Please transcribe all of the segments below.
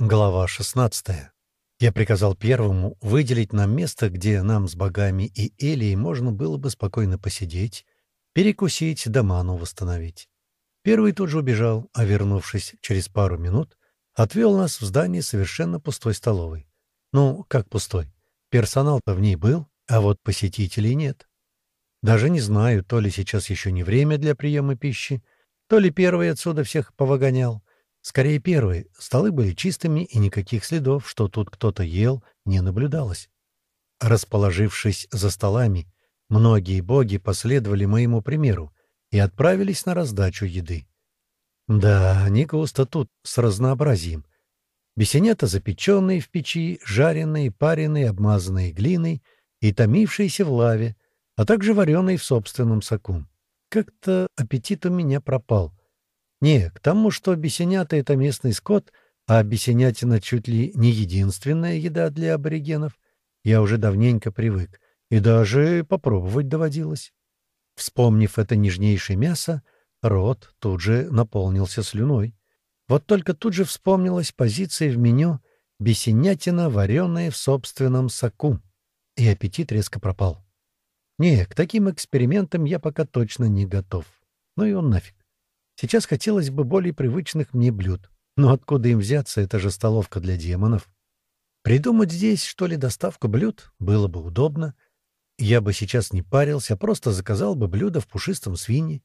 Глава 16. Я приказал первому выделить нам место, где нам с богами и Элией можно было бы спокойно посидеть, перекусить да ману восстановить. Первый тут же убежал, а вернувшись через пару минут, отвел нас в здание совершенно пустой столовой. Ну, как пустой? Персонал-то в ней был, а вот посетителей нет. Даже не знаю, то ли сейчас еще не время для приема пищи, то ли первый отсюда всех повыгонял, Скорее первые. Столы были чистыми, и никаких следов, что тут кто-то ел, не наблюдалось. Расположившись за столами, многие боги последовали моему примеру и отправились на раздачу еды. Да, не густо тут с разнообразием. Бесенята запеченные в печи, жареные, пареные, обмазанные глиной и томившиеся в лаве, а также вареные в собственном соку. Как-то аппетит у меня пропал. Не, к тому, что бесенята — это местный скот, а бесенятина чуть ли не единственная еда для аборигенов, я уже давненько привык, и даже попробовать доводилось. Вспомнив это нежнейшее мясо, рот тут же наполнился слюной. Вот только тут же вспомнилась позиция в меню «бесенятина, вареная в собственном соку», и аппетит резко пропал. Не, к таким экспериментам я пока точно не готов. Ну и он нафиг. Сейчас хотелось бы более привычных мне блюд. Но откуда им взяться, это же столовка для демонов. Придумать здесь, что ли, доставку блюд было бы удобно. Я бы сейчас не парился, а просто заказал бы блюдо в пушистом свине.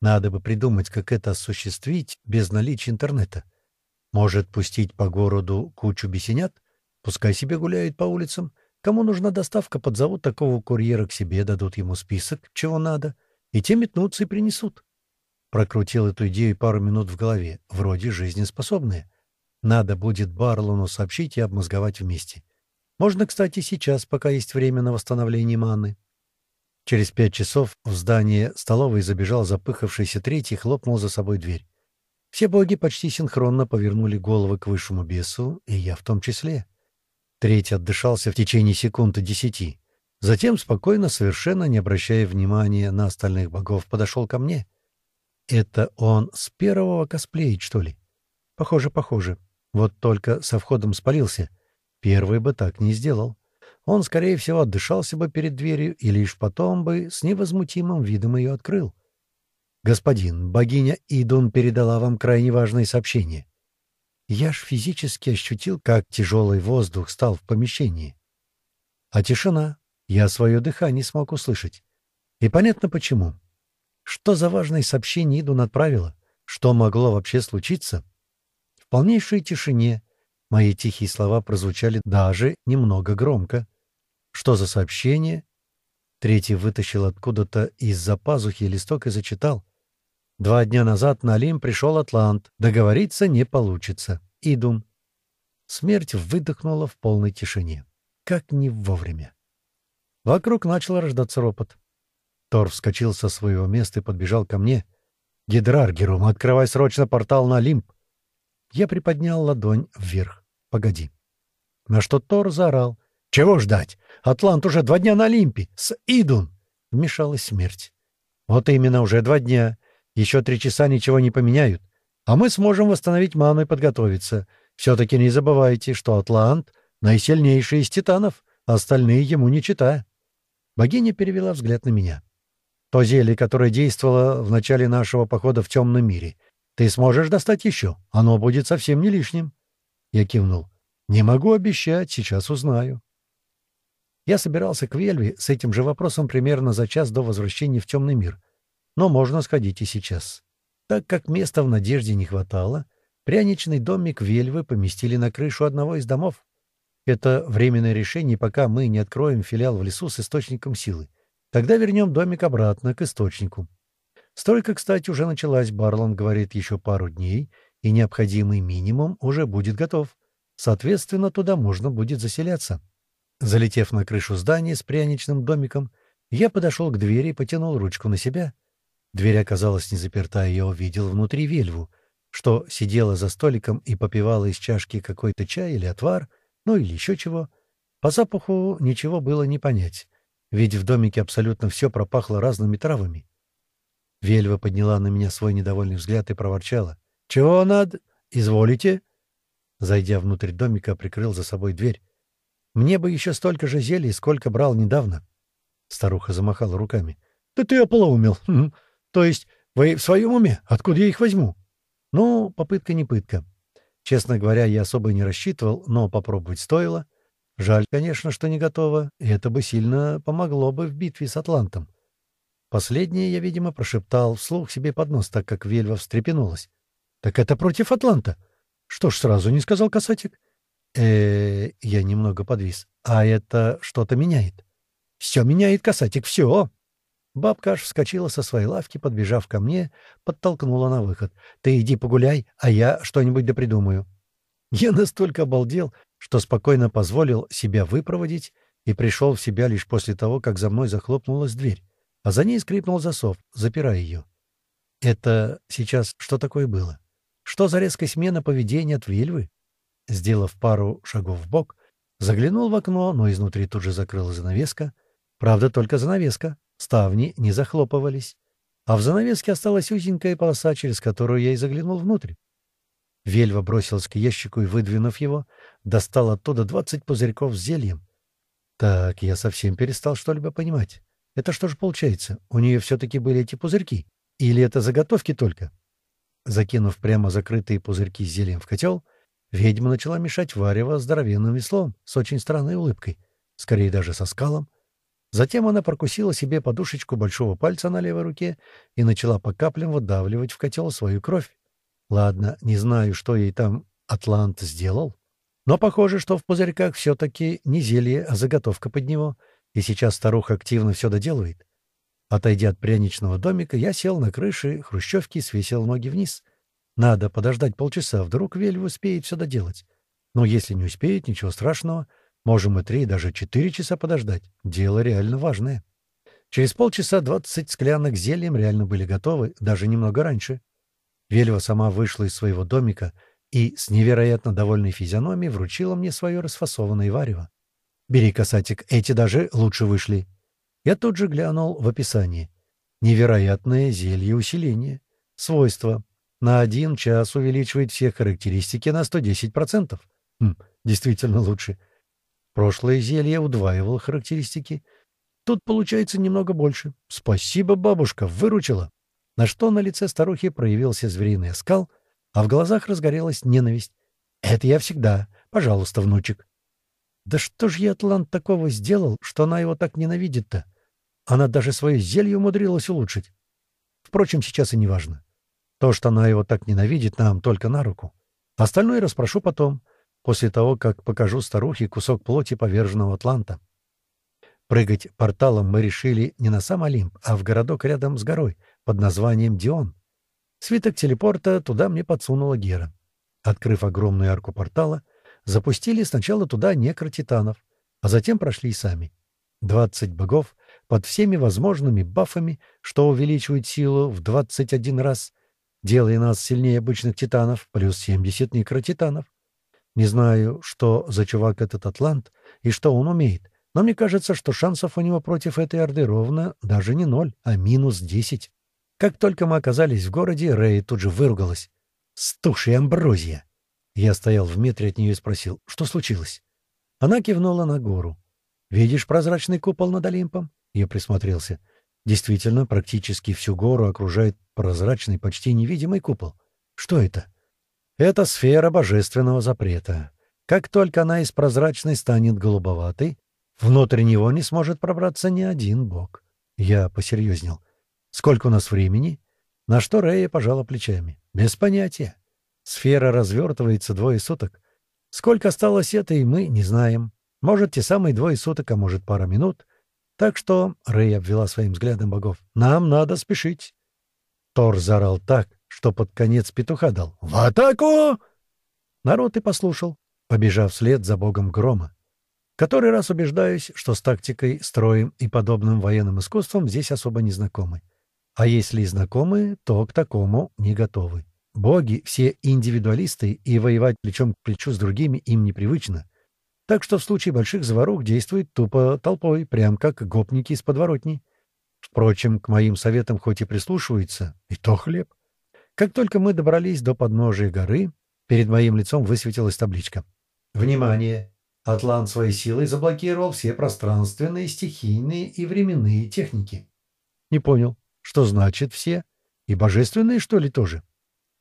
Надо бы придумать, как это осуществить без наличия интернета. Может, пустить по городу кучу бесенят? Пускай себе гуляют по улицам. Кому нужна доставка, подзовут такого курьера к себе, дадут ему список, чего надо, и те метнутся и принесут. Прокрутил эту идею пару минут в голове. Вроде жизнеспособная. Надо будет Барлону сообщить и обмозговать вместе. Можно, кстати, сейчас, пока есть время на восстановление маны. Через пять часов в здание столовой забежал запыхавшийся третий и хлопнул за собой дверь. Все боги почти синхронно повернули головы к высшему бесу, и я в том числе. Третий отдышался в течение секунды десяти. Затем, спокойно, совершенно не обращая внимания на остальных богов, подошел ко мне — это он с первого косплеит, что ли? Похоже, похоже. Вот только со входом спалился. Первый бы так не сделал. Он, скорее всего, отдышался бы перед дверью и лишь потом бы с невозмутимым видом ее открыл. «Господин, богиня Идун передала вам крайне важное сообщение». Я ж физически ощутил, как тяжелый воздух стал в помещении. А тишина. Я свое дыхание смог услышать. И понятно почему. Что за важное сообщение Идун отправила? Что могло вообще случиться? В полнейшей тишине мои тихие слова прозвучали даже немного громко. Что за сообщение? Третий вытащил откуда-то из-за пазухи листок и зачитал. Два дня назад на Олимп пришел Атлант. Договориться не получится. Идун. Смерть выдохнула в полной тишине. Как не вовремя. Вокруг начал рождаться ропот. Тор вскочил со своего места и подбежал ко мне. «Гидраргерум, открывай срочно портал на Олимп!» Я приподнял ладонь вверх. «Погоди». На что Тор заорал. «Чего ждать? Атлант уже два дня на Олимпе! С Идун!» Вмешалась смерть. «Вот именно, уже два дня. Еще три часа ничего не поменяют. А мы сможем восстановить ману и подготовиться. Все-таки не забывайте, что Атлант — наисильнейший из титанов, а остальные ему не читая». Богиня перевела взгляд на меня. То зелье, которое действовало в начале нашего похода в темном мире. Ты сможешь достать еще? Оно будет совсем не лишним. Я кивнул. Не могу обещать, сейчас узнаю. Я собирался к Вельве с этим же вопросом примерно за час до возвращения в темный мир. Но можно сходить и сейчас. Так как места в Надежде не хватало, пряничный домик Вельвы поместили на крышу одного из домов. Это временное решение, пока мы не откроем филиал в лесу с источником силы. Тогда вернем домик обратно, к источнику. Столько, кстати, уже началась, Барлон говорит, еще пару дней, и необходимый минимум уже будет готов. Соответственно, туда можно будет заселяться. Залетев на крышу здания с пряничным домиком, я подошел к двери и потянул ручку на себя. Дверь оказалась не заперта, и я увидел внутри вельву, что сидела за столиком и попивала из чашки какой-то чай или отвар, ну или еще чего. По запаху ничего было не понять ведь в домике абсолютно все пропахло разными травами. Вельва подняла на меня свой недовольный взгляд и проворчала. «Чего надо? Изволите?» Зайдя внутрь домика, прикрыл за собой дверь. «Мне бы еще столько же зелий, сколько брал недавно». Старуха замахала руками. «Да ты ополоумел. Хм. То есть вы в своем уме? Откуда я их возьму?» «Ну, попытка не пытка. Честно говоря, я особо не рассчитывал, но попробовать стоило. Жаль, конечно, что не готово, и это бы сильно помогло бы в битве с Атлантом. Последнее я, видимо, прошептал вслух себе под нос, так как Вельва встрепенулась. «Так это против Атланта?» «Что ж, сразу не сказал касатик?» э я немного подвис. «А это что-то меняет?» «Все меняет, касатик, все!» Бабка аж вскочила со своей лавки, подбежав ко мне, подтолкнула на выход. «Ты иди погуляй, а я что-нибудь допридумаю». Я настолько обалдел, что спокойно позволил себя выпроводить и пришел в себя лишь после того, как за мной захлопнулась дверь, а за ней скрипнул засов, запирая ее. Это сейчас что такое было? Что за резкая смена поведения от Вильвы? Сделав пару шагов в бок, заглянул в окно, но изнутри тут же закрылась занавеска. Правда, только занавеска. Ставни не захлопывались. А в занавеске осталась узенькая полоса, через которую я и заглянул внутрь. Вельва бросилась к ящику и, выдвинув его, достал оттуда двадцать пузырьков с зельем. Так, я совсем перестал что-либо понимать. Это что же получается? У нее все-таки были эти пузырьки? Или это заготовки только? Закинув прямо закрытые пузырьки с зельем в котел, ведьма начала мешать варево здоровенным веслом с очень странной улыбкой, скорее даже со скалом. Затем она прокусила себе подушечку большого пальца на левой руке и начала по каплям выдавливать в котел свою кровь. Ладно, не знаю, что ей там Атлант сделал, но похоже, что в пузырьках все-таки не зелье, а заготовка под него, и сейчас старуха активно все доделывает. Отойдя от пряничного домика, я сел на крыше хрущевки и свесил ноги вниз. Надо подождать полчаса, вдруг Вельв успеет все доделать. Но если не успеет, ничего страшного. Можем и три, даже четыре часа подождать. Дело реально важное. Через полчаса двадцать склянок зельем реально были готовы, даже немного раньше. Вельва сама вышла из своего домика и с невероятно довольной физиономией вручила мне свое расфасованное варево. «Бери, касатик, эти даже лучше вышли». Я тут же глянул в описание. Невероятное зелье усиления. Свойства. На один час увеличивает все характеристики на 110%. Хм, действительно лучше. Прошлое зелье удваивало характеристики. Тут получается немного больше. Спасибо, бабушка, выручила на что на лице старухи проявился звериный оскал, а в глазах разгорелась ненависть. «Это я всегда. Пожалуйста, внучек». «Да что ж я, Атлант, такого сделал, что она его так ненавидит-то? Она даже свое зелье умудрилась улучшить. Впрочем, сейчас и не важно. То, что она его так ненавидит, нам только на руку. Остальное расспрошу потом, после того, как покажу старухе кусок плоти поверженного Атланта. Прыгать порталом мы решили не на сам Олимп, а в городок рядом с горой, под названием Дион. Свиток телепорта туда мне подсунула Гера. Открыв огромную арку портала, запустили сначала туда некротитанов, а затем прошли сами. Двадцать богов под всеми возможными бафами, что увеличивает силу в двадцать один раз, делая нас сильнее обычных титанов, плюс семьдесят некротитанов. Не знаю, что за чувак этот атлант и что он умеет, но мне кажется, что шансов у него против этой орды ровно даже не ноль, а минус десять. Как только мы оказались в городе, Рэй тут же выругалась. «Стуши, Амброзия!» Я стоял в метре от нее и спросил, что случилось. Она кивнула на гору. «Видишь прозрачный купол над Олимпом?» Я присмотрелся. Действительно, практически всю гору окружает прозрачный, почти невидимый купол. Что это? Это сфера божественного запрета. Как только она из прозрачной станет голубоватой, внутрь него не сможет пробраться ни один бог. Я посерьезнел. Сколько у нас времени? На что Рэя пожала плечами. Без понятия. Сфера развертывается двое суток. Сколько осталось этой, мы не знаем. Может, те самые двое суток, а может, пара минут. Так что, — Рэй обвела своим взглядом богов, — нам надо спешить. Тор заорал так, что под конец петуха дал. «В атаку!» Народ и послушал, побежав вслед за богом грома. Который раз убеждаюсь, что с тактикой, строем и подобным военным искусством здесь особо не знакомы. А если и знакомы, то к такому не готовы. Боги все индивидуалисты, и воевать плечом к плечу с другими им непривычно. Так что в случае больших заварух действует тупо толпой, прям как гопники из подворотни. Впрочем, к моим советам хоть и прислушиваются, и то хлеб. Как только мы добрались до подножия горы, Перед моим лицом высветилась табличка. «Внимание! Атлант своей силой заблокировал все пространственные, стихийные и временные техники». Не понял, что значит «все»? И божественные, что ли, тоже?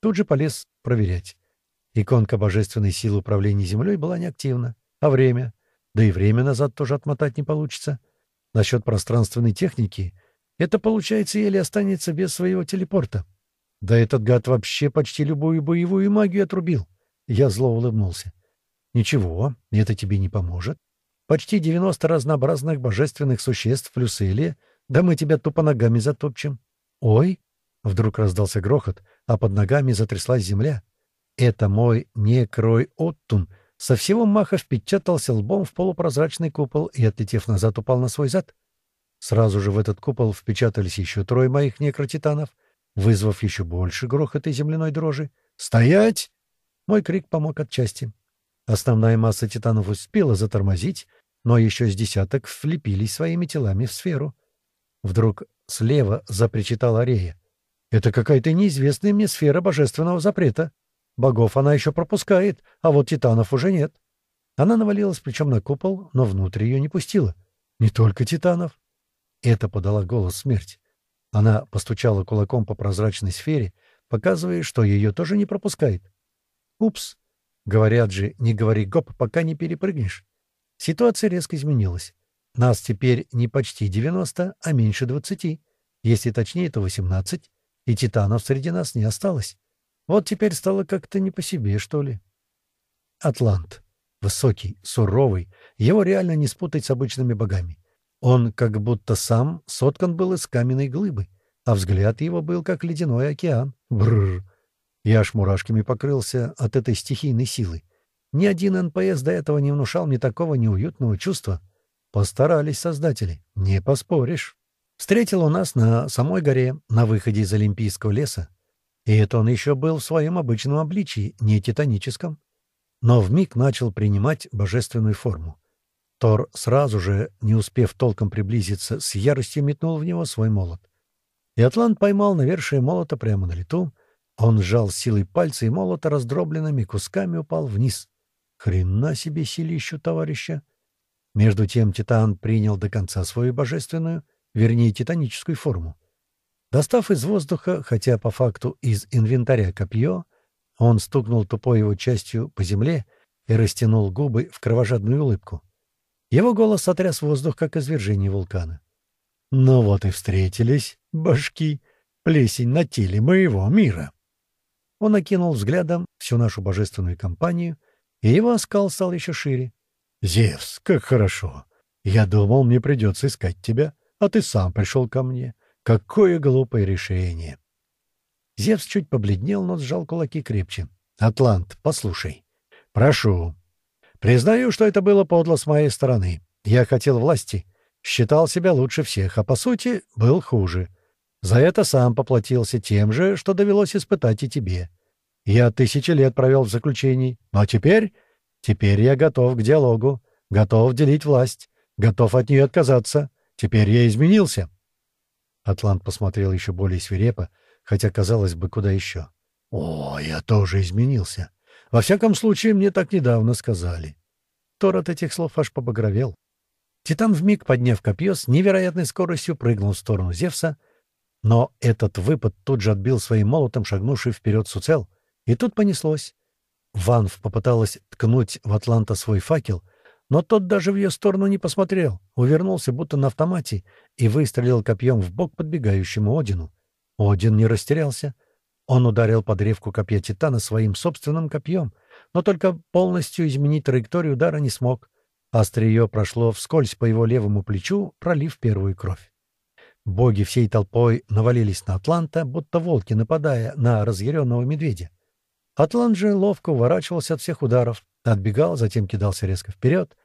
Тут же полез проверять. Иконка божественной силы управления Землей была неактивна. А время? Да и время назад тоже отмотать не получится. Насчет пространственной техники — это, получается, еле останется без своего телепорта. Да этот гад вообще почти любую боевую магию отрубил. Я зло улыбнулся. Ничего, это тебе не поможет. Почти 90 разнообразных божественных существ плюс Элия, да мы тебя тупо ногами затопчем. Ой! Вдруг раздался грохот, а под ногами затряслась земля. Это мой некрой Оттун со всего маха впечатался лбом в полупрозрачный купол и, отлетев назад, упал на свой зад. Сразу же в этот купол впечатались еще трое моих некротитанов — вызвав еще больше грохота и земляной дрожи. «Стоять!» Мой крик помог отчасти. Основная масса титанов успела затормозить, но еще с десяток влепились своими телами в сферу. Вдруг слева запричитала Арея. «Это какая-то неизвестная мне сфера божественного запрета. Богов она еще пропускает, а вот титанов уже нет». Она навалилась плечом на купол, но внутрь ее не пустила. «Не только титанов». Это подала голос смерть. Она постучала кулаком по прозрачной сфере, показывая, что ее тоже не пропускает. «Упс!» Говорят же, не говори гоп, пока не перепрыгнешь. Ситуация резко изменилась. Нас теперь не почти 90, а меньше 20. Если точнее, то 18. И титанов среди нас не осталось. Вот теперь стало как-то не по себе, что ли. Атлант. Высокий, суровый. Его реально не спутать с обычными богами. Он как будто сам соткан был из каменной глыбы, а взгляд его был как ледяной океан. Бррр! Я аж мурашками покрылся от этой стихийной силы. Ни один НПС до этого не внушал мне такого неуютного чувства. Постарались создатели, не поспоришь. Встретил он нас на самой горе, на выходе из Олимпийского леса. И это он еще был в своем обычном обличии, не титаническом. Но вмиг начал принимать божественную форму. Тор сразу же, не успев толком приблизиться, с яростью метнул в него свой молот. И Атлант поймал навершие молота прямо на лету. Он сжал силой пальцы, и молота раздробленными кусками упал вниз. Хрена себе силищу товарища! Между тем Титан принял до конца свою божественную, вернее, титаническую форму. Достав из воздуха, хотя по факту из инвентаря копье, он стукнул тупой его частью по земле и растянул губы в кровожадную улыбку. Его голос сотряс воздух, как извержение вулкана. «Ну вот и встретились, башки, плесень на теле моего мира». Он окинул взглядом всю нашу божественную компанию, и его оскал стал еще шире. «Зевс, как хорошо! Я думал, мне придется искать тебя, а ты сам пришел ко мне. Какое глупое решение!» Зевс чуть побледнел, но сжал кулаки крепче. «Атлант, послушай. Прошу, Признаю, что это было подло с моей стороны. Я хотел власти, считал себя лучше всех, а по сути был хуже. За это сам поплатился тем же, что довелось испытать и тебе. Я тысячи лет провел в заключении, но теперь... Теперь я готов к диалогу, готов делить власть, готов от нее отказаться. Теперь я изменился. Атлант посмотрел еще более свирепо, хотя, казалось бы, куда еще. «О, я тоже изменился. Во всяком случае, мне так недавно сказали. Тор от этих слов аж побагровел. Титан, вмиг подняв копье, с невероятной скоростью прыгнул в сторону Зевса, но этот выпад тут же отбил своим молотом шагнувший вперед Суцел, и тут понеслось. Ванф попыталась ткнуть в Атланта свой факел, но тот даже в ее сторону не посмотрел, увернулся будто на автомате и выстрелил копьем в бок подбегающему Одину. Один не растерялся — он ударил под древку копья Титана своим собственным копьем, но только полностью изменить траекторию удара не смог. Острие прошло вскользь по его левому плечу, пролив первую кровь. Боги всей толпой навалились на Атланта, будто волки, нападая на разъяренного медведя. Атлант же ловко уворачивался от всех ударов, отбегал, затем кидался резко вперед.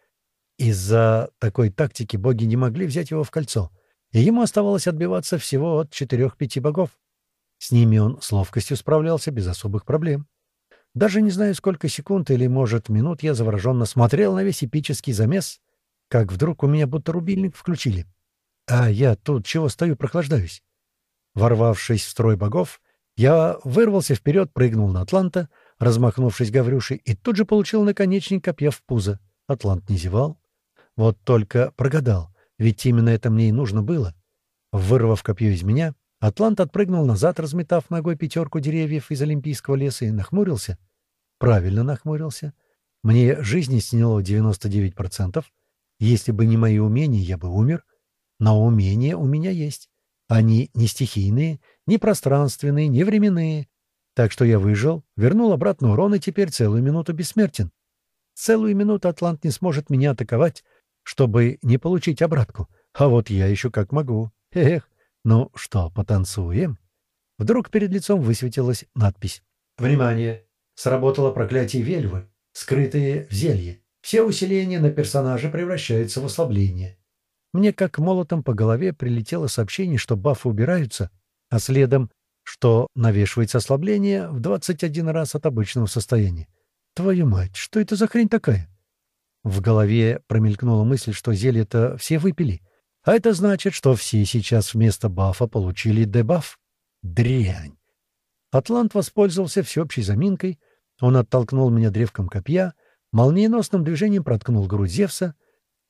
Из-за такой тактики боги не могли взять его в кольцо, и ему оставалось отбиваться всего от четырех-пяти богов. С ними он с ловкостью справлялся без особых проблем. Даже не знаю, сколько секунд или, может, минут я завороженно смотрел на весь эпический замес, как вдруг у меня будто рубильник включили. А я тут чего стою, прохлаждаюсь? Ворвавшись в строй богов, я вырвался вперед, прыгнул на Атланта, размахнувшись Гаврюшей, и тут же получил наконечник копья в пузо. Атлант не зевал. Вот только прогадал, ведь именно это мне и нужно было. Вырвав копье из меня, Атлант отпрыгнул назад, разметав ногой пятерку деревьев из Олимпийского леса, и нахмурился. Правильно нахмурился. Мне жизни сняло 99%. Если бы не мои умения, я бы умер. Но умения у меня есть. Они не стихийные, не пространственные, не временные. Так что я выжил, вернул обратно урон и теперь целую минуту бессмертен. Целую минуту Атлант не сможет меня атаковать, чтобы не получить обратку. А вот я еще как могу. Эх, ну что, потанцуем? Вдруг перед лицом высветилась надпись. «Внимание! Сработало проклятие Вельвы, скрытые в зелье. Все усиления на персонажа превращаются в ослабление». Мне как молотом по голове прилетело сообщение, что бафы убираются, а следом, что навешивается ослабление в 21 раз от обычного состояния. Твою мать, что это за хрень такая? В голове промелькнула мысль, что зелье-то все выпили. А это значит, что все сейчас вместо бафа получили дебаф. Дрянь. Атлант воспользовался всеобщей заминкой. Он оттолкнул меня древком копья, молниеносным движением проткнул грудь Зевса.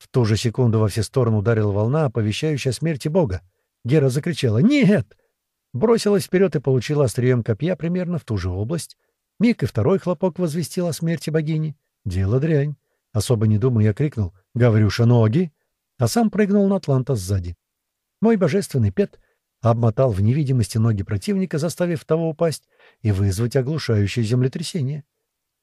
В ту же секунду во все стороны ударила волна, оповещающая о смерти бога. Гера закричала «Нет!» Бросилась вперед и получила острием копья примерно в ту же область. Миг и второй хлопок возвестил о смерти богини. Дело дрянь. Особо не думая, я крикнул «Гаврюша, ноги!» а сам прыгнул на Атланта сзади. Мой божественный пет обмотал в невидимости ноги противника, заставив того упасть и вызвать оглушающее землетрясение.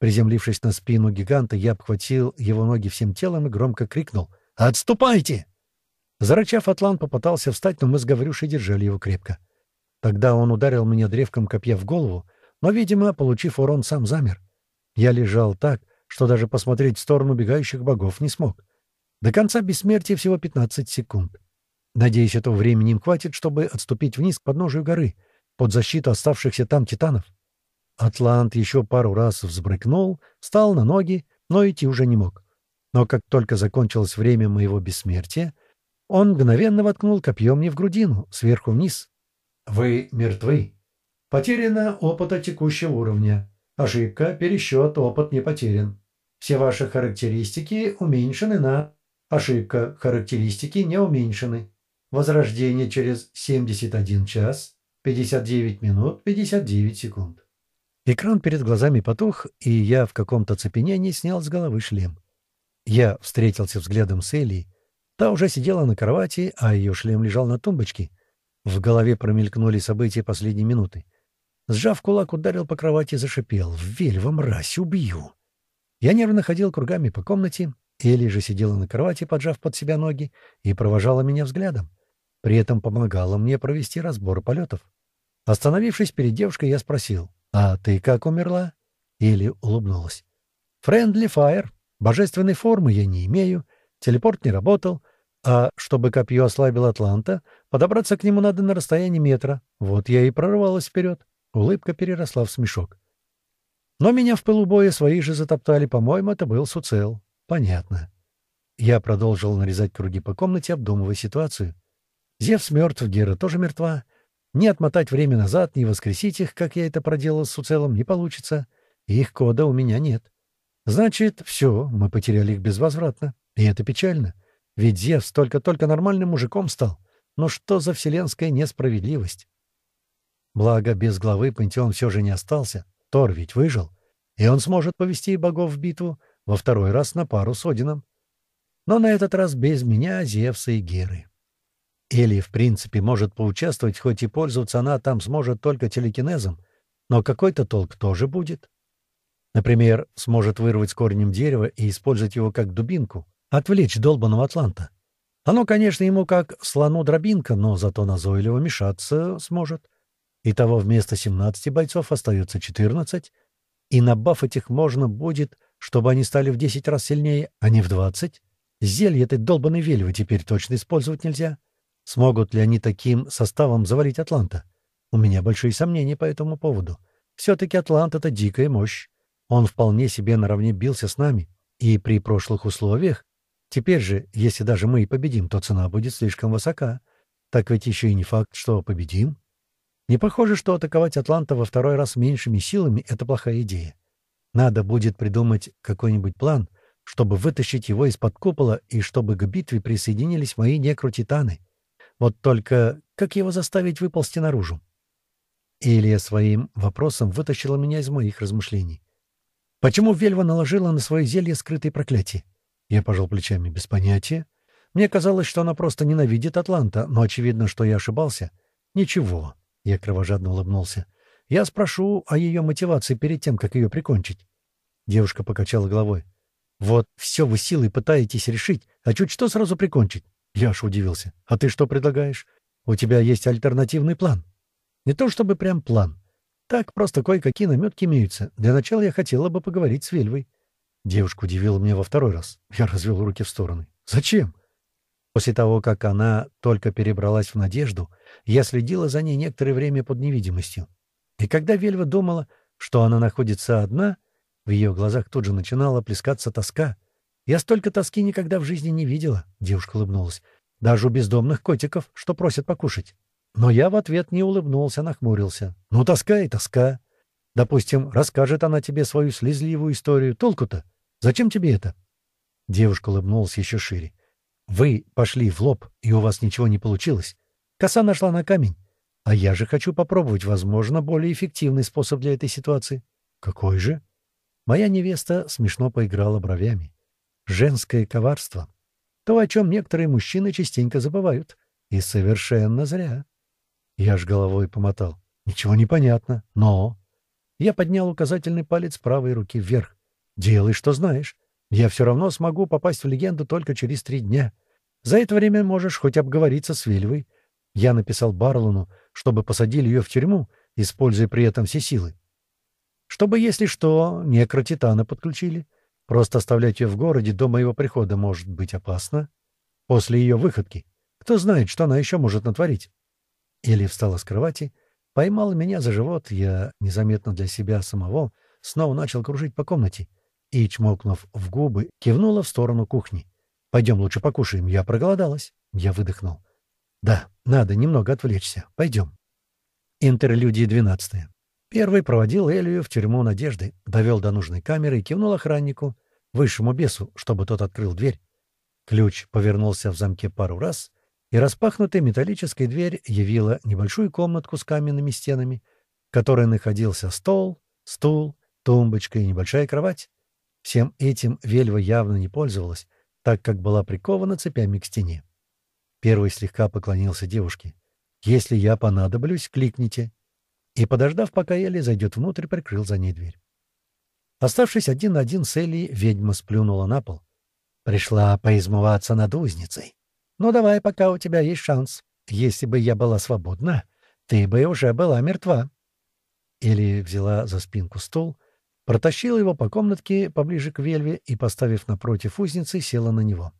Приземлившись на спину гиганта, я обхватил его ноги всем телом и громко крикнул «Отступайте!». Зарычав, Атлант попытался встать, но мы с Гаврюшей держали его крепко. Тогда он ударил меня древком копья в голову, но, видимо, получив урон, сам замер. Я лежал так, что даже посмотреть в сторону бегающих богов не смог. До конца бессмертия всего 15 секунд. Надеюсь, этого времени им хватит, чтобы отступить вниз к подножию горы, под защиту оставшихся там титанов. Атлант еще пару раз взбрыкнул, встал на ноги, но идти уже не мог. Но как только закончилось время моего бессмертия, он мгновенно воткнул копьем мне в грудину, сверху вниз. «Вы мертвы. Потеряно опыта текущего уровня. Ошибка, пересчет, опыт не потерян. Все ваши характеристики уменьшены на Ошибка. Характеристики не уменьшены. Возрождение через 71 час, 59 минут, 59 секунд. Экран перед глазами потух, и я в каком-то цепенении снял с головы шлем. Я встретился взглядом с Элей. Та уже сидела на кровати, а ее шлем лежал на тумбочке. В голове промелькнули события последней минуты. Сжав кулак, ударил по кровати и зашипел. «Вельва, мразь, убью!» Я нервно ходил кругами по комнате, Элли же сидела на кровати, поджав под себя ноги, и провожала меня взглядом. При этом помогала мне провести разбор полетов. Остановившись перед девушкой, я спросил, «А ты как умерла?» Элли улыбнулась. «Френдли фаер. Божественной формы я не имею. Телепорт не работал. А чтобы копье ослабило Атланта, подобраться к нему надо на расстоянии метра. Вот я и прорвалась вперед». Улыбка переросла в смешок. Но меня в пылу боя свои же затоптали. По-моему, это был Суцел. Понятно. Я продолжил нарезать круги по комнате, обдумывая ситуацию. Зевс мертв, Гера тоже мертва. Не отмотать время назад, не воскресить их, как я это проделал с Уцелом, не получится. Их кода у меня нет. Значит, все, мы потеряли их безвозвратно. И это печально. Ведь Зевс только-только нормальным мужиком стал. Но что за вселенская несправедливость? Благо, без главы пантеон все же не остался. Тор ведь выжил. И он сможет повести богов в битву, во второй раз на пару с Одином. Но на этот раз без меня, Зевса и Геры. Элли, в принципе, может поучаствовать, хоть и пользоваться она там сможет только телекинезом, но какой-то толк тоже будет. Например, сможет вырвать с корнем дерева и использовать его как дубинку, отвлечь долбаного Атланта. Оно, конечно, ему как слону дробинка, но зато назойливо мешаться сможет. Итого вместо 17 бойцов остается 14, и на баф этих можно будет чтобы они стали в десять раз сильнее, а не в двадцать? Зелье этой долбанной вельвы теперь точно использовать нельзя. Смогут ли они таким составом завалить Атланта? У меня большие сомнения по этому поводу. Все-таки Атлант — это дикая мощь. Он вполне себе наравне бился с нами. И при прошлых условиях. Теперь же, если даже мы и победим, то цена будет слишком высока. Так ведь еще и не факт, что победим. Не похоже, что атаковать Атланта во второй раз меньшими силами — это плохая идея. Надо будет придумать какой-нибудь план, чтобы вытащить его из-под купола и чтобы к битве присоединились мои некрутитаны. Вот только как его заставить выползти наружу? Илья своим вопросом вытащила меня из моих размышлений. Почему Вельва наложила на свое зелье скрытые проклятия? Я пожал плечами, без понятия. Мне казалось, что она просто ненавидит Атланта, но очевидно, что я ошибался. Ничего, я кровожадно улыбнулся. Я спрошу о ее мотивации перед тем, как ее прикончить. Девушка покачала головой. «Вот все вы силой пытаетесь решить, а чуть что сразу прикончить». Я удивился. «А ты что предлагаешь? У тебя есть альтернативный план?» «Не то чтобы прям план. Так просто кое-какие наметки имеются. Для начала я хотела бы поговорить с Вельвой». Девушка удивила меня во второй раз. Я развел руки в стороны. «Зачем?» После того, как она только перебралась в надежду, я следила за ней некоторое время под невидимостью. И когда Вельва думала, что она находится одна, в ее глазах тут же начинала плескаться тоска. «Я столько тоски никогда в жизни не видела», — девушка улыбнулась. «Даже у бездомных котиков, что просят покушать». Но я в ответ не улыбнулся, нахмурился. «Ну, тоска и тоска. Допустим, расскажет она тебе свою слезливую историю. Толку-то? Зачем тебе это?» Девушка улыбнулась еще шире. «Вы пошли в лоб, и у вас ничего не получилось. Коса нашла на камень. А я же хочу попробовать, возможно, более эффективный способ для этой ситуации». «Какой же?» Моя невеста смешно поиграла бровями. «Женское коварство. То, о чем некоторые мужчины частенько забывают. И совершенно зря». Я ж головой помотал. «Ничего не понятно. Но...» Я поднял указательный палец правой руки вверх. «Делай, что знаешь. Я все равно смогу попасть в легенду только через три дня. За это время можешь хоть обговориться с Вельвой. Я написал Барлону, чтобы посадили ее в тюрьму, используя при этом все силы. Чтобы, если что, некротитана подключили. Просто оставлять ее в городе до моего прихода может быть опасно. После ее выходки. Кто знает, что она еще может натворить. Элли встала с кровати, поймала меня за живот, я, незаметно для себя самого, снова начал кружить по комнате и, чмокнув в губы, кивнула в сторону кухни. «Пойдем лучше покушаем, я проголодалась». Я выдохнул. «Да, надо немного отвлечься. Пойдем». Интерлюдия двенадцатая. Первый проводил Элию в тюрьму Надежды, довел до нужной камеры и кивнул охраннику, высшему бесу, чтобы тот открыл дверь. Ключ повернулся в замке пару раз, и распахнутая металлическая дверь явила небольшую комнатку с каменными стенами, в которой находился стол, стул, тумбочка и небольшая кровать. Всем этим Вельва явно не пользовалась, так как была прикована цепями к стене. Первый слегка поклонился девушке. «Если я понадоблюсь, кликните». И, подождав, пока Элли зайдет внутрь, прикрыл за ней дверь. Оставшись один на один с Элли, ведьма сплюнула на пол. Пришла поизмываться над узницей. Ну давай, пока у тебя есть шанс. Если бы я была свободна, ты бы уже была мертва. Или взяла за спинку стул, протащила его по комнатке поближе к Вельве и, поставив напротив узницы, села на него.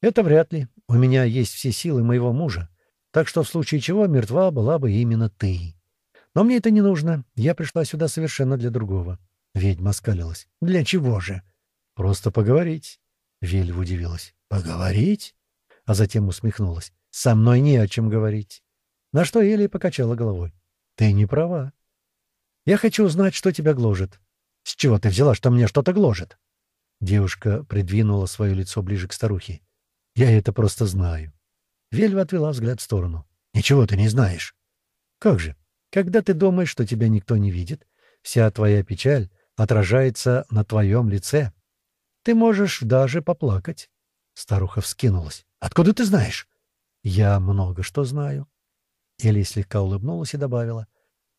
«Это вряд ли. У меня есть все силы моего мужа, так что в случае чего мертва была бы именно ты. Но мне это не нужно. Я пришла сюда совершенно для другого». Ведьма скалилась. «Для чего же?» «Просто поговорить». Вельва удивилась. «Поговорить?» а затем усмехнулась. «Со мной не о чем говорить». На что Элия покачала головой. «Ты не права. Я хочу узнать, что тебя гложет». «С чего ты взяла, что мне что-то гложет?» Девушка придвинула свое лицо ближе к старухе. «Я это просто знаю». Вельва отвела взгляд в сторону. «Ничего ты не знаешь». «Как же? Когда ты думаешь, что тебя никто не видит, вся твоя печаль отражается на твоем лице. Ты можешь даже поплакать». Старуха вскинулась. Откуда ты знаешь?» «Я много что знаю». Элли слегка улыбнулась и добавила.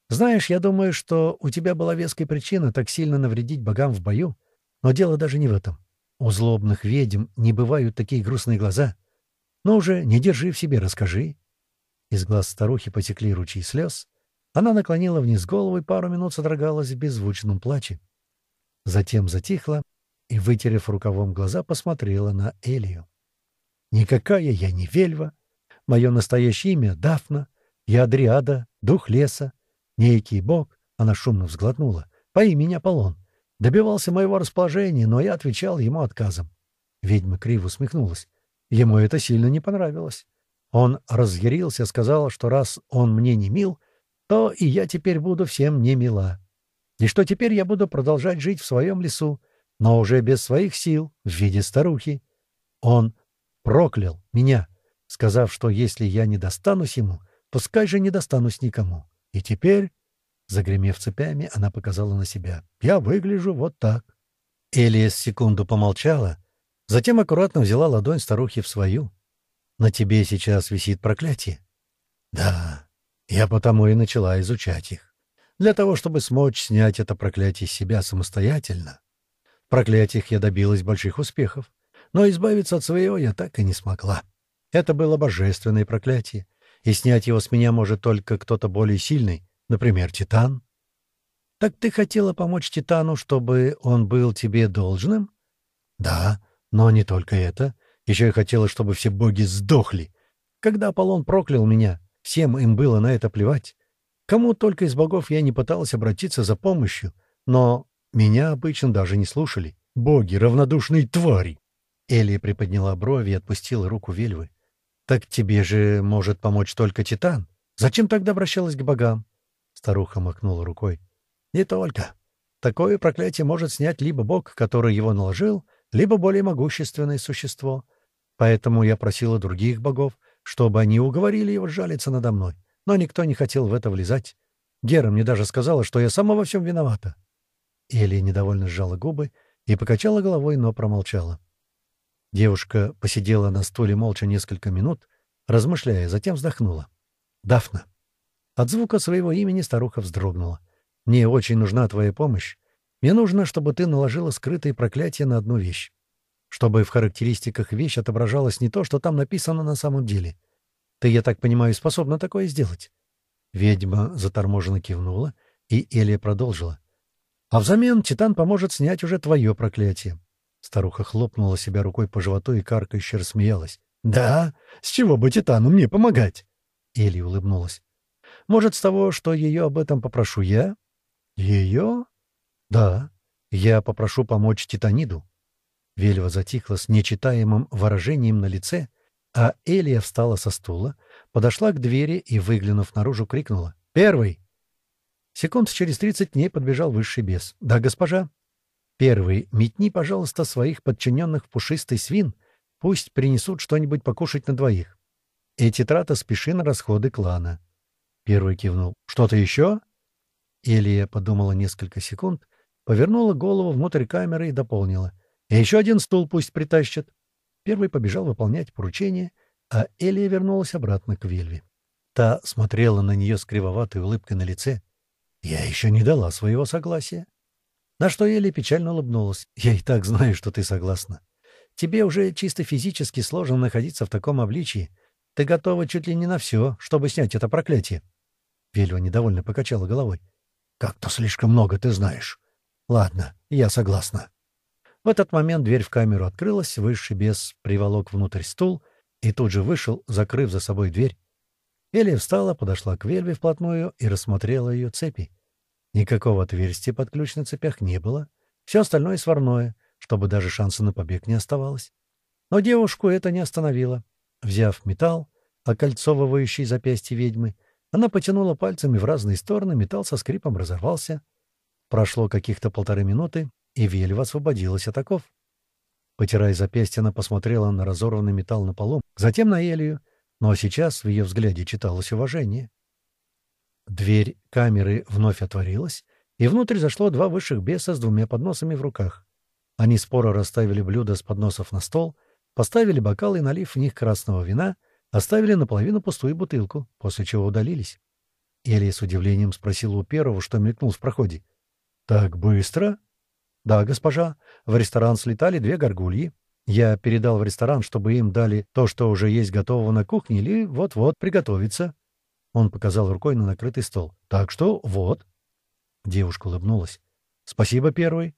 «Знаешь, я думаю, что у тебя была веская причина так сильно навредить богам в бою, но дело даже не в этом. У злобных ведьм не бывают такие грустные глаза. Но уже не держи в себе, расскажи». Из глаз старухи потекли ручьи слез. Она наклонила вниз голову и пару минут содрогалась в беззвучном плаче. Затем затихла и, вытерев рукавом глаза, посмотрела на Элию. Никакая я не Вельва. Мое настоящее имя — Дафна. Я Адриада, дух леса. Некий бог, она шумно взглотнула, по имени Аполлон. Добивался моего расположения, но я отвечал ему отказом. Ведьма криво усмехнулась. Ему это сильно не понравилось. Он разъярился, сказал, что раз он мне не мил, то и я теперь буду всем не мила. и что теперь я буду продолжать жить в своем лесу, но уже без своих сил, в виде старухи. Он проклял меня, сказав, что если я не достанусь ему, пускай же не достанусь никому. И теперь, загремев цепями, она показала на себя. Я выгляжу вот так. Элия секунду помолчала, затем аккуратно взяла ладонь старухи в свою. «На тебе сейчас висит проклятие». «Да, я потому и начала изучать их. Для того, чтобы смочь снять это проклятие с себя самостоятельно. В проклятиях я добилась больших успехов, но избавиться от своего я так и не смогла. Это было божественное проклятие, и снять его с меня может только кто-то более сильный, например, Титан. Так ты хотела помочь Титану, чтобы он был тебе должным? Да, но не только это. Еще я хотела, чтобы все боги сдохли. Когда Аполлон проклял меня, всем им было на это плевать. Кому только из богов я не пыталась обратиться за помощью, но меня обычно даже не слушали. Боги, равнодушные твари! Элия приподняла брови и отпустила руку Вельвы. «Так тебе же может помочь только Титан. Зачем тогда обращалась к богам?» Старуха махнула рукой. «Не только. Такое проклятие может снять либо бог, который его наложил, либо более могущественное существо. Поэтому я просила других богов, чтобы они уговорили его жалиться надо мной. Но никто не хотел в это влезать. Гера мне даже сказала, что я сама во всем виновата». Элия недовольно сжала губы и покачала головой, но промолчала. Девушка посидела на стуле молча несколько минут, размышляя, затем вздохнула. «Дафна». От звука своего имени старуха вздрогнула. «Мне очень нужна твоя помощь. Мне нужно, чтобы ты наложила скрытые проклятия на одну вещь. Чтобы в характеристиках вещь отображалась не то, что там написано на самом деле. Ты, я так понимаю, способна такое сделать?» Ведьма заторможенно кивнула, и Элия продолжила. «А взамен Титан поможет снять уже твое проклятие. Старуха хлопнула себя рукой по животу и каркающе рассмеялась. «Да? С чего бы Титану мне помогать?» Элли улыбнулась. «Может, с того, что ее об этом попрошу я?» «Ее?» «Да. Я попрошу помочь Титаниду». Вельва затихла с нечитаемым выражением на лице, а Элия встала со стула, подошла к двери и, выглянув наружу, крикнула. «Первый!» Секунд через тридцать к ней подбежал высший бес. «Да, госпожа?» Первый, метни, пожалуйста, своих подчиненных в пушистый свин, пусть принесут что-нибудь покушать на двоих. Эти траты спеши на расходы клана. Первый кивнул. «Что-то еще?» Элия подумала несколько секунд, повернула голову внутрь камеры и дополнила. «И еще один стул пусть притащат». Первый побежал выполнять поручение, а Элия вернулась обратно к Вельве. Та смотрела на нее с кривоватой улыбкой на лице. «Я еще не дала своего согласия». На что Элли печально улыбнулась. «Я и так знаю, что ты согласна. Тебе уже чисто физически сложно находиться в таком обличии. Ты готова чуть ли не на все, чтобы снять это проклятие». Вельва недовольно покачала головой. «Как-то слишком много ты знаешь. Ладно, я согласна». В этот момент дверь в камеру открылась, высший бес приволок внутрь стул и тут же вышел, закрыв за собой дверь. Элия встала, подошла к Вельве вплотную и рассмотрела ее цепи. Никакого отверстия под ключ на цепях не было. Все остальное сварное, чтобы даже шанса на побег не оставалось. Но девушку это не остановило. Взяв металл, окольцовывающий запястье ведьмы, она потянула пальцами в разные стороны, металл со скрипом разорвался. Прошло каких-то полторы минуты, и Вельва освободилась от оков. Потирая запястье, она посмотрела на разорванный металл на полу, затем на Элию, но сейчас в ее взгляде читалось уважение. Дверь камеры вновь отворилась, и внутрь зашло два высших беса с двумя подносами в руках. Они споро расставили блюда с подносов на стол, поставили бокалы и, налив в них красного вина, оставили наполовину пустую бутылку, после чего удалились. Элия с удивлением спросила у первого, что мелькнул в проходе. «Так быстро?» «Да, госпожа. В ресторан слетали две горгульи. Я передал в ресторан, чтобы им дали то, что уже есть готового на кухне, или вот-вот приготовиться». Он показал рукой на накрытый стол. «Так что вот». Девушка улыбнулась. «Спасибо, первый».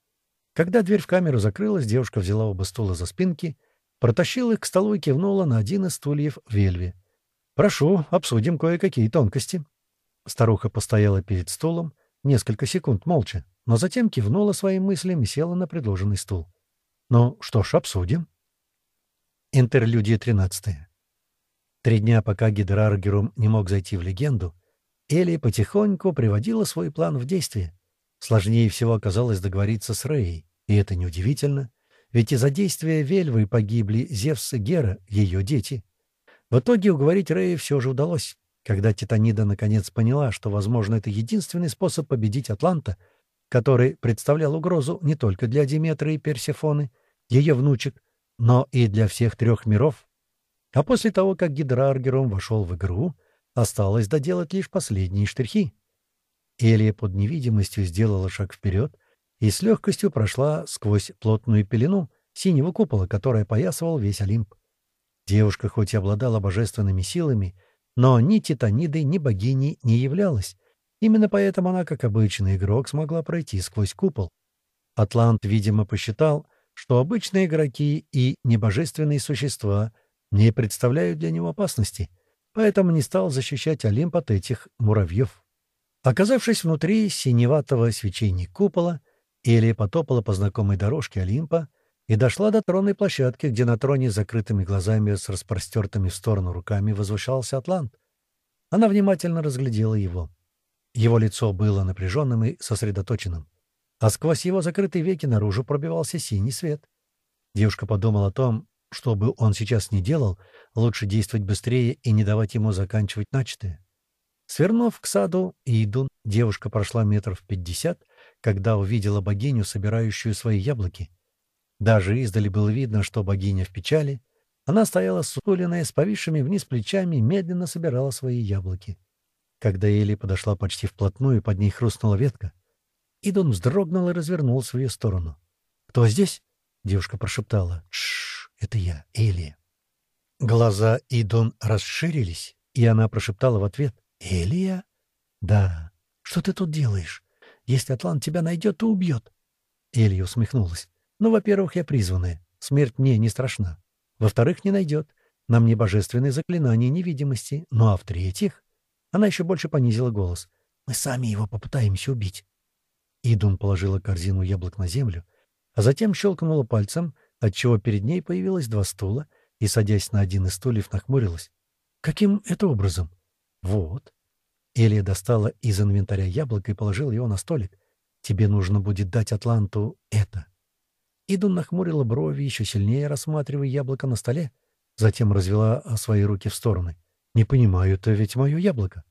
Когда дверь в камеру закрылась, девушка взяла оба стула за спинки, протащила их к столу и кивнула на один из стульев в вельве. «Прошу, обсудим кое-какие тонкости». Старуха постояла перед стулом несколько секунд молча, но затем кивнула своим мыслям и села на предложенный стул. «Ну что ж, обсудим». Интерлюдия тринадцатая. Три дня, пока Гидраргерум не мог зайти в легенду, Элли потихоньку приводила свой план в действие. Сложнее всего оказалось договориться с Рей, и это неудивительно, ведь из-за действия Вельвы погибли Зевс и Гера, ее дети. В итоге уговорить Рея все же удалось. Когда Титанида наконец поняла, что, возможно, это единственный способ победить Атланта, который представлял угрозу не только для Диметры и Персефоны, ее внучек, но и для всех трех миров. А после того, как Гидраргером вошел в игру, осталось доделать лишь последние штрихи. Элия под невидимостью сделала шаг вперед и с легкостью прошла сквозь плотную пелену синего купола, который поясывал весь Олимп. Девушка хоть и обладала божественными силами, но ни Титанидой, ни богиней не являлась. Именно поэтому она, как обычный игрок, смогла пройти сквозь купол. Атлант, видимо, посчитал, что обычные игроки и небожественные существа не представляют для него опасности, поэтому не стал защищать Олимп от этих муравьев. Оказавшись внутри синеватого свечения купола, Элия потопала по знакомой дорожке Олимпа и дошла до тронной площадки, где на троне с закрытыми глазами с распростертыми в сторону руками возвышался Атлант. Она внимательно разглядела его. Его лицо было напряженным и сосредоточенным, а сквозь его закрытые веки наружу пробивался синий свет. Девушка подумала о том, что бы он сейчас ни делал, лучше действовать быстрее и не давать ему заканчивать начатое. Свернув к саду Идун, девушка прошла метров пятьдесят, когда увидела богиню, собирающую свои яблоки. Даже издали было видно, что богиня в печали. Она стояла сутуленная, с повисшими вниз плечами, медленно собирала свои яблоки. Когда Эли подошла почти вплотную, под ней хрустнула ветка. Идун вздрогнул и развернулся в ее сторону. «Кто здесь?» — девушка прошептала. «Шш, это я, Эли». Глаза Идун расширились, и она прошептала в ответ. «Элия?» «Да. Что ты тут делаешь? Если Атлант тебя найдет, то убьет». Элия усмехнулась. Ну, во-первых, я призванная. Смерть мне не страшна. Во-вторых, не найдет. На мне божественные заклинания невидимости. Ну а в-третьих... Она еще больше понизила голос. Мы сами его попытаемся убить. Идун положила корзину яблок на землю, а затем щелкнула пальцем, отчего перед ней появилось два стула, и, садясь на один из стульев, нахмурилась. «Каким это образом?» «Вот». Элия достала из инвентаря яблоко и положила его на столик. «Тебе нужно будет дать Атланту это». Идун нахмурила брови, еще сильнее рассматривая яблоко на столе, затем развела свои руки в стороны. «Не понимаю, это ведь мое яблоко».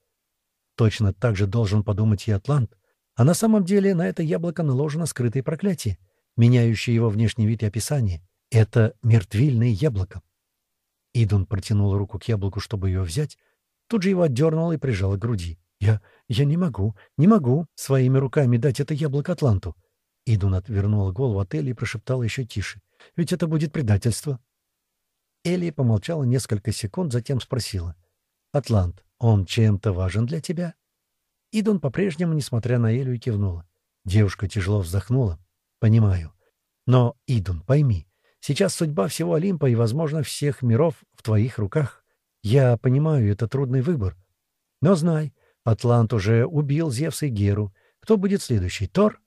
Точно так же должен подумать и Атлант. А на самом деле на это яблоко наложено скрытое проклятие, меняющее его внешний вид и описание. Это мертвильное яблоко. Идун протянул руку к яблоку, чтобы ее взять, тут же его отдернул и прижал к груди. «Я... я не могу, не могу своими руками дать это яблоко Атланту. Идун отвернула голову от Элли и прошептала еще тише. «Ведь это будет предательство». Элли помолчала несколько секунд, затем спросила. «Атлант, он чем-то важен для тебя?» Идун по-прежнему, несмотря на Элю, кивнула. Девушка тяжело вздохнула. «Понимаю. Но, Идун, пойми, сейчас судьба всего Олимпа и, возможно, всех миров в твоих руках. Я понимаю, это трудный выбор. Но знай, Атлант уже убил Зевса и Геру. Кто будет следующий? Тор?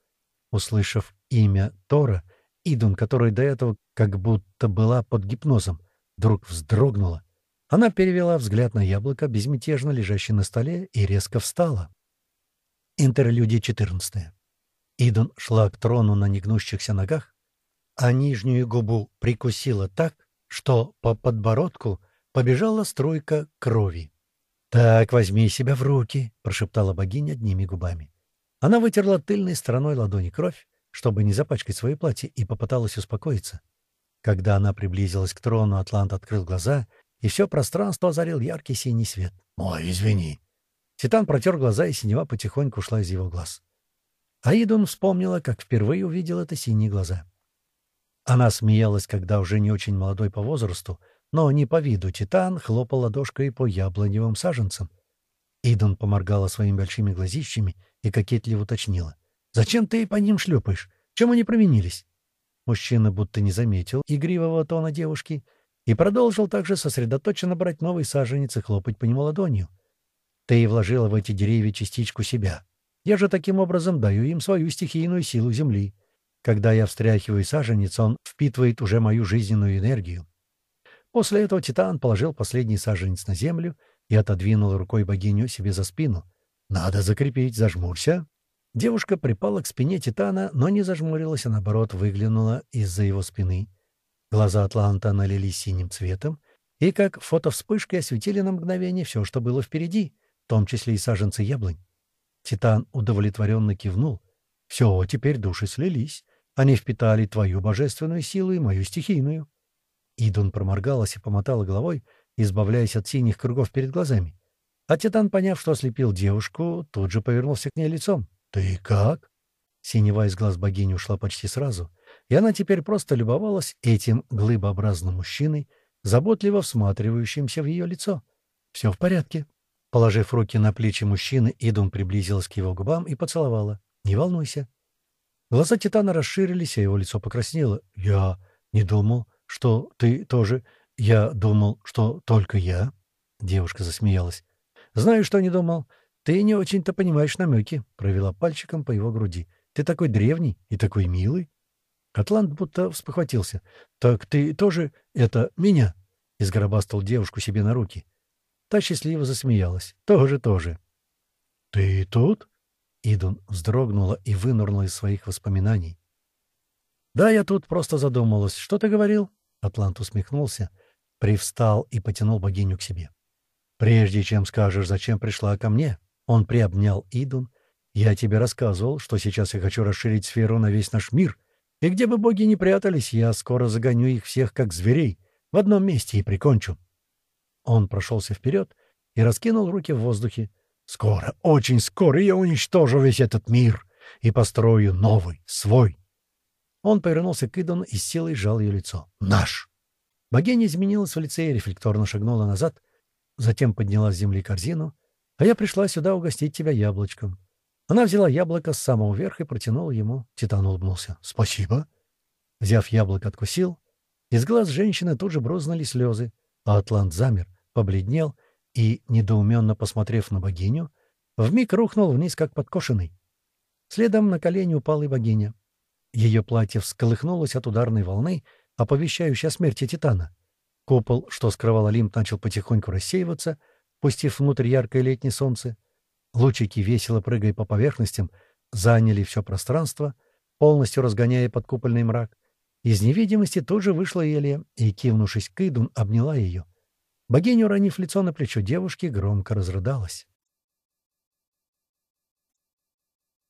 Услышав имя Тора, Идун, которая до этого как будто была под гипнозом, вдруг вздрогнула. Она перевела взгляд на яблоко, безмятежно лежащее на столе, и резко встала. Интерлюдия 14. Идун шла к трону на негнущихся ногах, а нижнюю губу прикусила так, что по подбородку побежала струйка крови. «Так, возьми себя в руки», — прошептала богиня одними губами. Она вытерла тыльной стороной ладони кровь, чтобы не запачкать свои платье, и попыталась успокоиться. Когда она приблизилась к трону, Атлант открыл глаза, и все пространство озарил яркий синий свет. «Ой, извини». Титан протер глаза, и синева потихоньку ушла из его глаз. Аидун вспомнила, как впервые увидел это синие глаза. Она смеялась, когда уже не очень молодой по возрасту, но не по виду Титан хлопал ладошкой по яблоневым саженцам. Идун поморгала своими большими глазищами и кокетливо уточнила. «Зачем ты по ним шлепаешь? Чем они провинились?» Мужчина будто не заметил игривого тона девушки и продолжил также сосредоточенно брать новый саженец и хлопать по нему ладонью. «Ты вложила в эти деревья частичку себя. Я же таким образом даю им свою стихийную силу земли. Когда я встряхиваю саженец, он впитывает уже мою жизненную энергию. После этого Титан положил последний саженец на землю и отодвинул рукой богиню себе за спину. «Надо закрепить, зажмурься». Девушка припала к спине Титана, но не зажмурилась, а наоборот выглянула из-за его спины. Глаза Атланта налились синим цветом, и как фотовспышкой осветили на мгновение все, что было впереди, в том числе и саженцы яблонь. Титан удовлетворенно кивнул. «Все, теперь души слились. Они впитали твою божественную силу и мою стихийную». Идун проморгалась и помотала головой, избавляясь от синих кругов перед глазами. А Титан, поняв, что ослепил девушку, тут же повернулся к ней лицом. «Ты как?» Синева из глаз богини ушла почти сразу, и она теперь просто любовалась этим глыбообразным мужчиной, заботливо всматривающимся в ее лицо. «Все в порядке». Положив руки на плечи мужчины, Идун приблизилась к его губам и поцеловала. «Не волнуйся». Глаза Титана расширились, а его лицо покраснело. «Я не думал, что ты тоже... Я думал, что только я...» Девушка засмеялась. «Знаю, что не думал. Ты не очень-то понимаешь намеки», — провела пальчиком по его груди. «Ты такой древний и такой милый». Атлант будто вспохватился. «Так ты тоже это меня?» — изгробастал девушку себе на руки. Та счастливо засмеялась. «Тоже, тоже». «Ты тут?» Идун вздрогнула и вынырнула из своих воспоминаний. «Да, я тут просто задумалась. Что ты говорил?» Атлант усмехнулся, привстал и потянул богиню к себе. «Прежде чем скажешь, зачем пришла ко мне», он приобнял Идун. «Я тебе рассказывал, что сейчас я хочу расширить сферу на весь наш мир, и где бы боги ни прятались, я скоро загоню их всех, как зверей, в одном месте и прикончу». Он прошелся вперед и раскинул руки в воздухе. «Скоро, очень скоро я уничтожу весь этот мир и построю новый, свой». Он повернулся к Идону и с силой сжал ее лицо. «Наш!» Богиня изменилась в лице и рефлекторно шагнула назад, затем подняла с земли корзину, а я пришла сюда угостить тебя яблочком. Она взяла яблоко с самого верха и протянула ему. Титан улыбнулся. «Спасибо». Взяв яблоко, откусил. Из глаз женщины тут же брызнули слезы, а Атлант замер, побледнел и, недоуменно посмотрев на богиню, вмиг рухнул вниз, как подкошенный. Следом на колени упала и богиня. Ее платье всколыхнулось от ударной волны, оповещающей о смерти Титана. Купол, что скрывал Олимп, начал потихоньку рассеиваться, пустив внутрь яркое летнее солнце. Лучики, весело прыгая по поверхностям, заняли все пространство, полностью разгоняя подкупольный мрак. Из невидимости тут же вышла Элия и, кивнувшись к Идун, обняла ее. Богиня, уронив лицо на плечо девушки, громко разрыдалась.